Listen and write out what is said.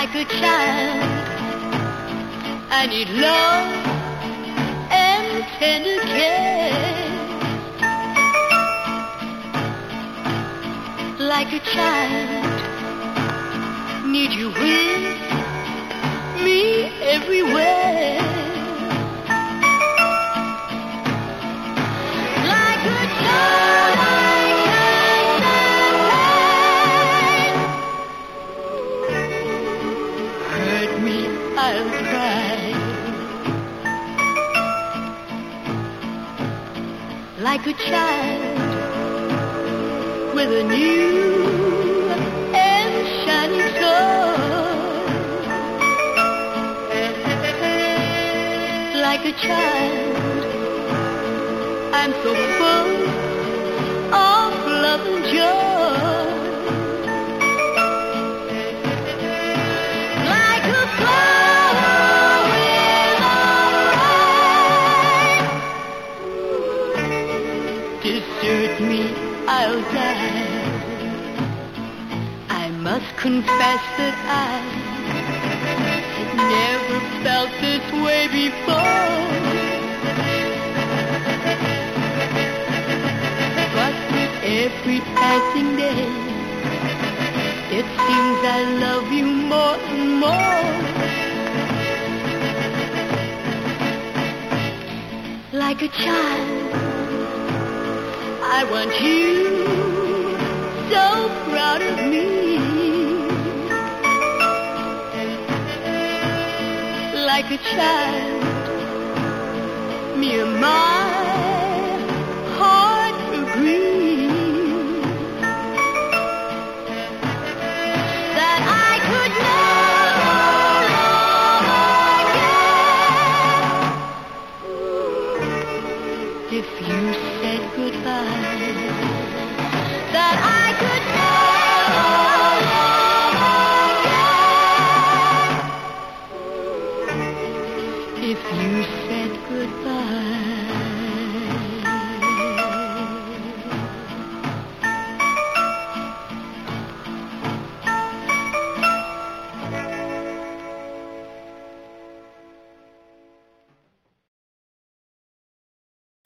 like a child. I need love and tender care. Like a child, need you with me everywhere. Like a child with a new and shining soul. Like a child, I'm so me, I'll die. I must confess that I never felt this way before. But with every passing day, it seems I love you more and more. Like a child, I want you so proud of me. Like a child, me and my if you said goodbye that I could know. If you said goodbye